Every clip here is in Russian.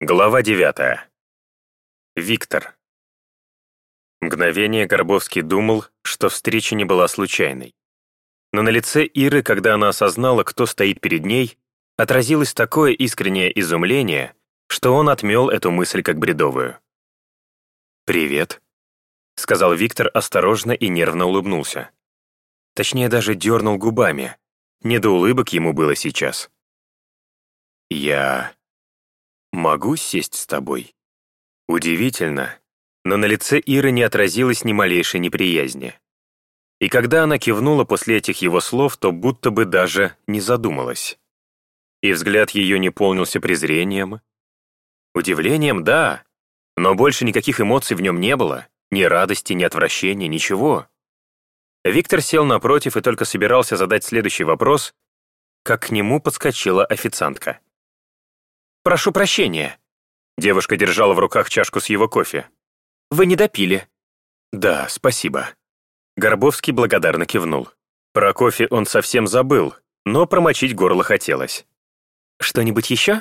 Глава девятая. Виктор. Мгновение Горбовский думал, что встреча не была случайной. Но на лице Иры, когда она осознала, кто стоит перед ней, отразилось такое искреннее изумление, что он отмел эту мысль как бредовую. «Привет», — сказал Виктор осторожно и нервно улыбнулся. Точнее, даже дернул губами. Не до улыбок ему было сейчас. «Я «Могу сесть с тобой?» Удивительно, но на лице Иры не отразилось ни малейшей неприязни. И когда она кивнула после этих его слов, то будто бы даже не задумалась. И взгляд ее не полнился презрением. Удивлением, да, но больше никаких эмоций в нем не было, ни радости, ни отвращения, ничего. Виктор сел напротив и только собирался задать следующий вопрос, как к нему подскочила официантка. «Прошу прощения». Девушка держала в руках чашку с его кофе. «Вы не допили». «Да, спасибо». Горбовский благодарно кивнул. Про кофе он совсем забыл, но промочить горло хотелось. «Что-нибудь еще?»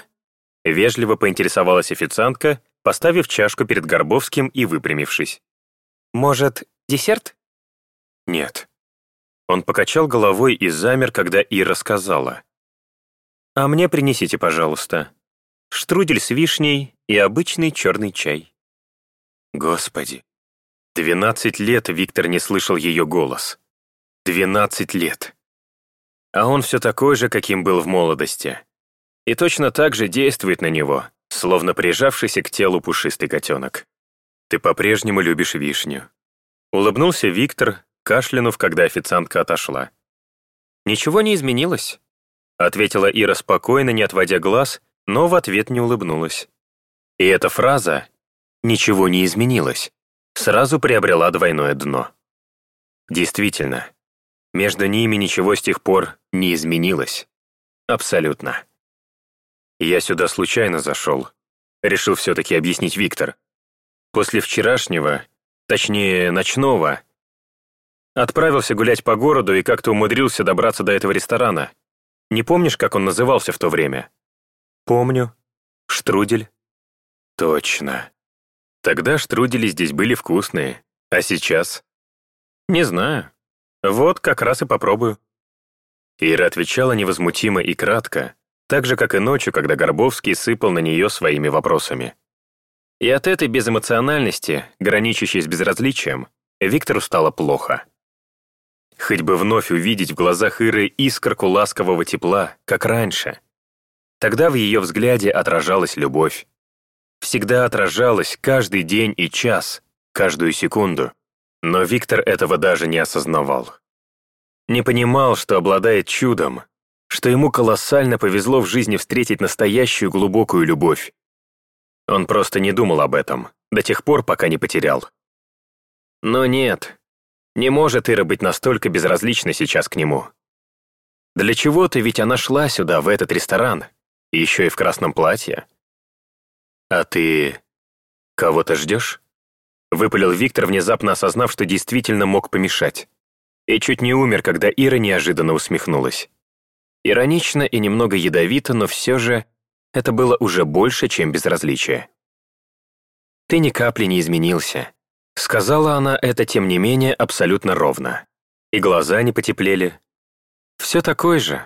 Вежливо поинтересовалась официантка, поставив чашку перед Горбовским и выпрямившись. «Может, десерт?» «Нет». Он покачал головой и замер, когда Ира сказала. «А мне принесите, пожалуйста штрудель с вишней и обычный черный чай. Господи, двенадцать лет Виктор не слышал ее голос. Двенадцать лет. А он все такой же, каким был в молодости. И точно так же действует на него, словно прижавшийся к телу пушистый котенок. «Ты по-прежнему любишь вишню». Улыбнулся Виктор, кашлянув, когда официантка отошла. «Ничего не изменилось», — ответила Ира спокойно, не отводя глаз но в ответ не улыбнулась. И эта фраза «ничего не изменилось» сразу приобрела двойное дно. Действительно, между ними ничего с тех пор не изменилось. Абсолютно. Я сюда случайно зашел. Решил все-таки объяснить Виктор. После вчерашнего, точнее, ночного, отправился гулять по городу и как-то умудрился добраться до этого ресторана. Не помнишь, как он назывался в то время? «Помню. Штрудель». «Точно. Тогда штрудели здесь были вкусные. А сейчас?» «Не знаю. Вот как раз и попробую». Ира отвечала невозмутимо и кратко, так же, как и ночью, когда Горбовский сыпал на нее своими вопросами. И от этой безэмоциональности, граничащей с безразличием, Виктору стало плохо. Хоть бы вновь увидеть в глазах Иры искорку ласкового тепла, как раньше — Тогда в ее взгляде отражалась любовь. Всегда отражалась каждый день и час, каждую секунду. Но Виктор этого даже не осознавал. Не понимал, что обладает чудом, что ему колоссально повезло в жизни встретить настоящую глубокую любовь. Он просто не думал об этом, до тех пор, пока не потерял. Но нет, не может Ира быть настолько безразлична сейчас к нему. Для чего-то ведь она шла сюда, в этот ресторан, еще и в красном платье. А ты кого-то ждешь? Выпалил Виктор, внезапно осознав, что действительно мог помешать. И чуть не умер, когда Ира неожиданно усмехнулась. Иронично и немного ядовито, но все же это было уже больше, чем безразличие. «Ты ни капли не изменился», — сказала она это, тем не менее, абсолютно ровно. И глаза не потеплели. «Все такое же.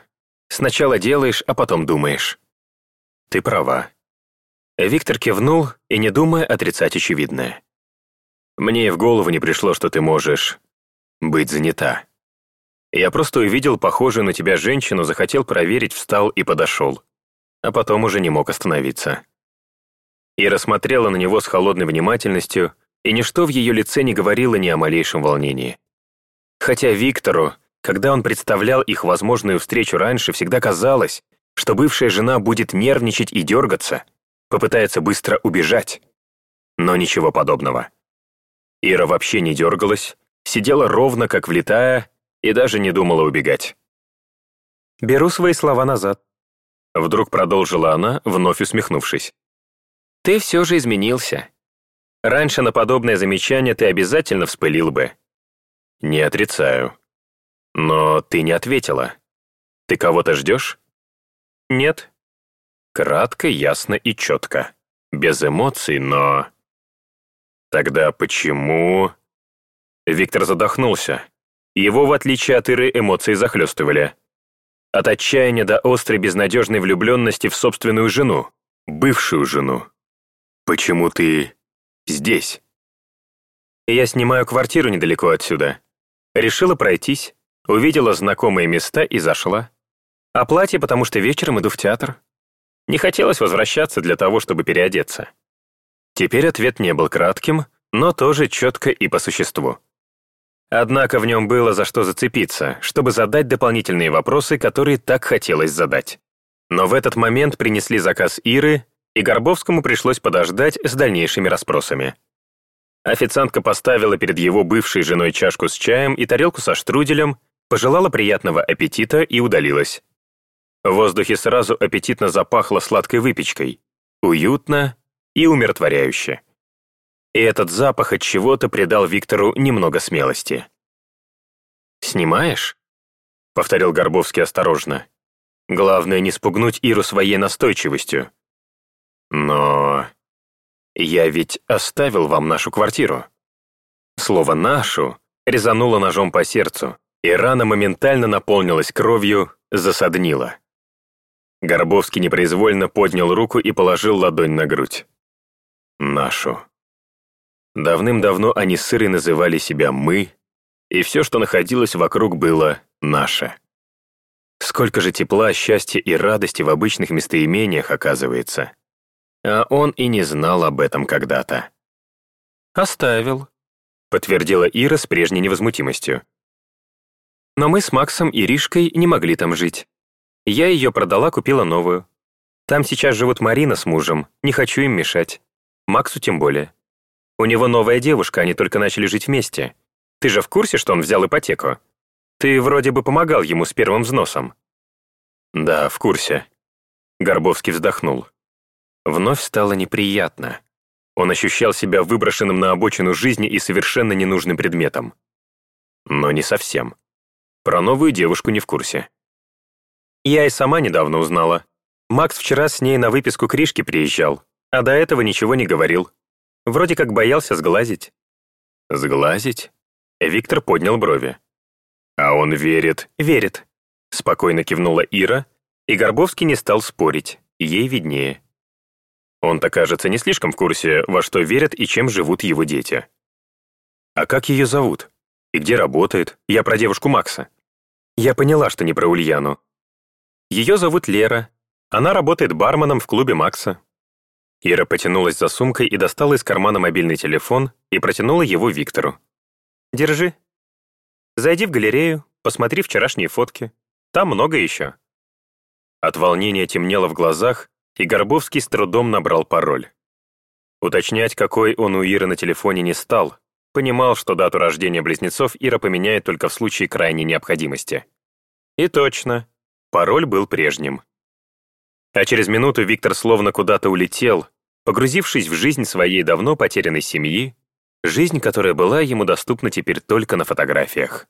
Сначала делаешь, а потом думаешь». «Ты права». Виктор кивнул и, не думая, отрицать очевидное. «Мне и в голову не пришло, что ты можешь быть занята. Я просто увидел похожую на тебя женщину, захотел проверить, встал и подошел. А потом уже не мог остановиться». Ира смотрела на него с холодной внимательностью, и ничто в ее лице не говорило ни о малейшем волнении. Хотя Виктору, когда он представлял их возможную встречу раньше, всегда казалось, что бывшая жена будет нервничать и дергаться, попытается быстро убежать. Но ничего подобного. Ира вообще не дергалась, сидела ровно, как влетая, и даже не думала убегать. «Беру свои слова назад», — вдруг продолжила она, вновь усмехнувшись. «Ты все же изменился. Раньше на подобное замечание ты обязательно вспылил бы». «Не отрицаю. Но ты не ответила. Ты кого-то ждешь?» «Нет». Кратко, ясно и четко. без эмоций, но... Тогда почему... Виктор задохнулся. Его, в отличие от Иры, эмоции захлестывали. От отчаяния до острой безнадежной влюбленности в собственную жену, бывшую жену. «Почему ты здесь?» «Я снимаю квартиру недалеко отсюда. Решила пройтись, увидела знакомые места и зашла. А платье, потому что вечером иду в театр. Не хотелось возвращаться для того, чтобы переодеться». Теперь ответ не был кратким, но тоже четко и по существу. Однако в нем было за что зацепиться, чтобы задать дополнительные вопросы, которые так хотелось задать. Но в этот момент принесли заказ Иры, и Горбовскому пришлось подождать с дальнейшими расспросами. Официантка поставила перед его бывшей женой чашку с чаем и тарелку со штруделем, пожелала приятного аппетита и удалилась. В воздухе сразу аппетитно запахло сладкой выпечкой. Уютно и умиротворяюще и этот запах от чего-то придал Виктору немного смелости. «Снимаешь?» — повторил Горбовский осторожно. «Главное не спугнуть Иру своей настойчивостью». «Но... я ведь оставил вам нашу квартиру». Слово «нашу» резануло ножом по сердцу, и рана моментально наполнилась кровью, засаднила. Горбовский непроизвольно поднял руку и положил ладонь на грудь. «Нашу». Давным-давно они с Ирой называли себя «мы», и все, что находилось вокруг, было «наше». Сколько же тепла, счастья и радости в обычных местоимениях оказывается. А он и не знал об этом когда-то. «Оставил», — подтвердила Ира с прежней невозмутимостью. «Но мы с Максом и Ришкой не могли там жить. Я ее продала, купила новую. Там сейчас живут Марина с мужем, не хочу им мешать. Максу тем более. У него новая девушка, они только начали жить вместе. Ты же в курсе, что он взял ипотеку? Ты вроде бы помогал ему с первым взносом». «Да, в курсе». Горбовский вздохнул. Вновь стало неприятно. Он ощущал себя выброшенным на обочину жизни и совершенно ненужным предметом. Но не совсем. Про новую девушку не в курсе. Я и сама недавно узнала. Макс вчера с ней на выписку Кришки приезжал, а до этого ничего не говорил. Вроде как боялся сглазить. Сглазить? Виктор поднял брови. А он верит. Верит. Спокойно кивнула Ира, и Горбовский не стал спорить, ей виднее. Он-то, кажется, не слишком в курсе, во что верят и чем живут его дети. А как ее зовут? И где работает? Я про девушку Макса. Я поняла, что не про Ульяну. Ее зовут Лера. Она работает барменом в клубе Макса. Ира потянулась за сумкой и достала из кармана мобильный телефон и протянула его Виктору. «Держи. Зайди в галерею, посмотри вчерашние фотки. Там много еще». От волнения темнело в глазах, и Горбовский с трудом набрал пароль. Уточнять, какой он у Иры на телефоне не стал, понимал, что дату рождения близнецов Ира поменяет только в случае крайней необходимости. И точно, пароль был прежним. А через минуту Виктор словно куда-то улетел, погрузившись в жизнь своей давно потерянной семьи, жизнь, которая была ему доступна теперь только на фотографиях.